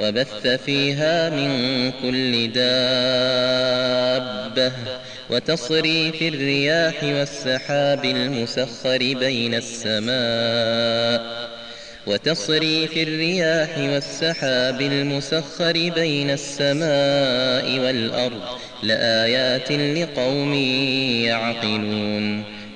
وبث فيها من كل دابة وتصريف الرياح والسحاب المسخر بين السماء وتصريف الرياح والسحاب المسخر بين السماء والأرض لآيات لقوم يعقلون